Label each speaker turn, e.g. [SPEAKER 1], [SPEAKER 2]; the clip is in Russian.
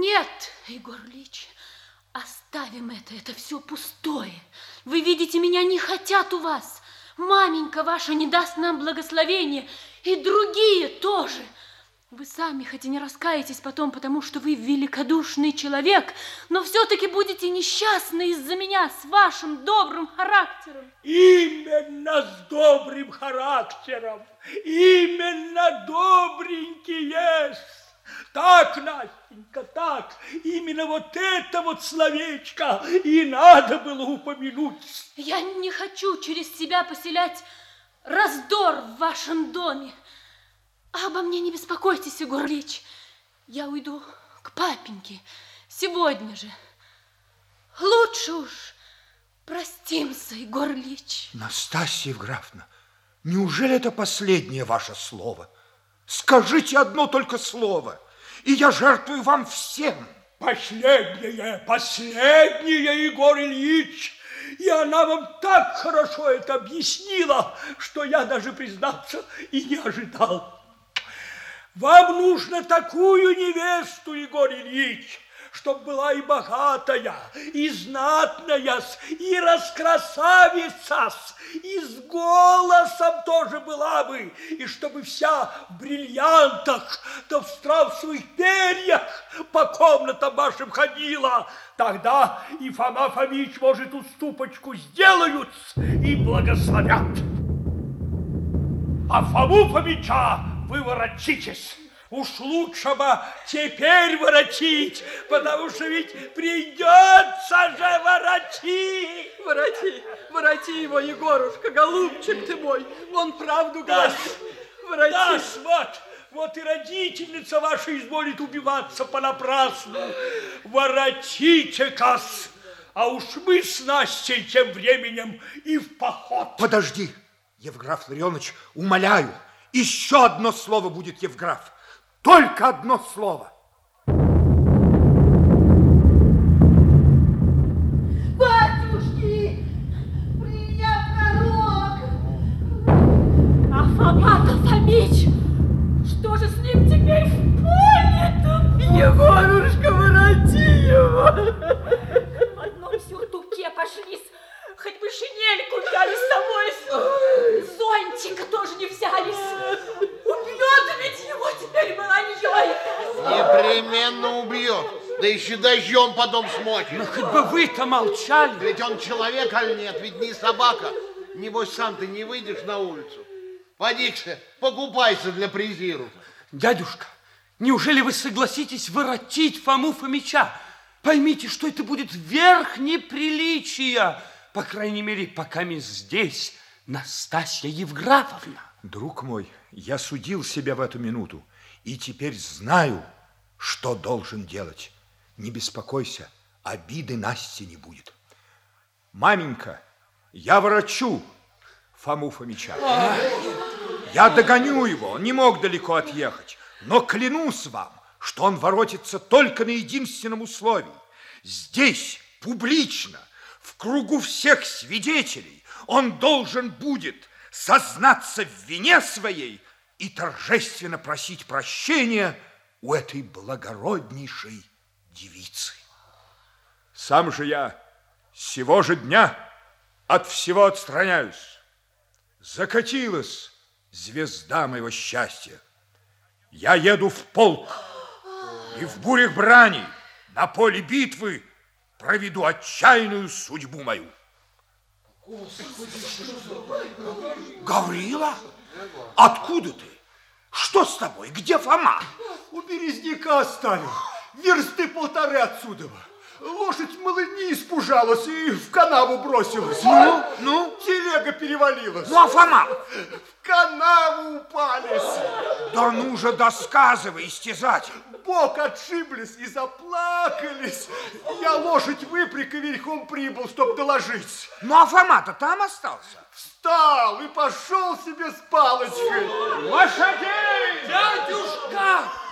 [SPEAKER 1] Нет, Егор Ильич, оставим это, это все пустое. Вы видите, меня не хотят у вас. Маменька ваша не даст нам благословения, и другие тоже. Вы сами хоть и не раскаетесь потом, потому что вы великодушный человек, но все-таки будете несчастны из-за меня с вашим добрым характером.
[SPEAKER 2] Именно с добрым характером. Именно добренький есть. Так, Настенька, так. Именно вот это вот словечко и надо было упомянуть.
[SPEAKER 1] Я не хочу через себя поселять раздор в вашем доме. А обо мне не беспокойтесь, Егор Ильич. Я уйду к папеньке сегодня же. Лучше уж простимся, Егор Ильич.
[SPEAKER 3] Настасья Евграфовна, неужели это последнее ваше слово? Скажите одно только слово, и я жертвую вам всем.
[SPEAKER 2] Последнее, последнее, Егор Ильич. И она вам так хорошо это объяснила, что я даже, признаться, и не ожидал. Вам нужно такую невесту, Егор Ильич, чтоб была и богатая, и знатная, и раскрасавица, и с голосом тоже была бы, и чтобы вся в бриллиантах, да в страусовых перьях по комнатам вашим ходила. Тогда и Фома Фомич, может, уступочку сделают и благословят. А Фому Фомича вы ворочитесь. Уж лучше бы теперь воротить, потому что ведь придется же воротить.
[SPEAKER 4] Вороти, вороти его, Егорушка, голубчик ты мой, он правду говорит. Вороти.
[SPEAKER 2] Да, вот, вот и родительница ваша изволит убиваться понапрасну. Воротите-кас, а уж мы с Настей тем временем и в поход.
[SPEAKER 3] Подожди, Евграф Ларионович, умоляю, еще одно слово будет, Евграф. Только одно слово.
[SPEAKER 5] Батюшки, принял пророк.
[SPEAKER 1] А Фома-то Фомич, что же с ним теперь в поле-то?
[SPEAKER 4] Егорушка, вороти его.
[SPEAKER 1] В одном сюртуке пошлись, хоть бы шинельку взяли с собой. Зонтика тоже не взялись. Убьет ведь его теперь маланьей.
[SPEAKER 6] Непременно убьет. Да еще дождем потом смочит.
[SPEAKER 7] Ну, хоть бы вы-то молчали.
[SPEAKER 6] Ведь он человек, аль нет, ведь не собака. Небось, сам ты не выйдешь на улицу. Поди-ка, покупайся для презиру.
[SPEAKER 7] Дядюшка, неужели вы согласитесь воротить Фому Фомича? Поймите, что это будет верх неприличия. По крайней мере, пока мы здесь, Настасья Евграфовна.
[SPEAKER 3] Друг мой, я судил себя в эту минуту и теперь знаю, что должен делать. Не беспокойся, обиды Насти не будет. Маменька, я ворочу Фому Фомича. Я догоню его, он не мог далеко отъехать. Но клянусь вам, что он воротится только на единственном условии. Здесь, публично, в кругу всех свидетелей, он должен будет сознаться в вине своей и торжественно просить прощения у этой благороднейшей девицы. Сам же я сего же дня от всего отстраняюсь. Закатилась звезда моего счастья. Я еду в полк и в бурях брани на поле битвы проведу отчаянную судьбу мою. Гаврила, откуда ты? Что с тобой? Где Фома?
[SPEAKER 8] У березняка оставил. Версты полторы отсюда. Лошадь мало не испужалась и в канаву бросилась.
[SPEAKER 3] Ну, ну?
[SPEAKER 8] Телега перевалилась.
[SPEAKER 3] Ну, а Фома?
[SPEAKER 8] В канаву упались.
[SPEAKER 3] Да ну же, досказывай, истязать.
[SPEAKER 8] Бок отшиблись и заплакались. Я лошадь выпряг и верхом прибыл, чтоб доложить.
[SPEAKER 3] Ну, а Фома-то там остался?
[SPEAKER 8] Встал и пошел себе с палочкой.
[SPEAKER 2] Лошадей! Дядюшка!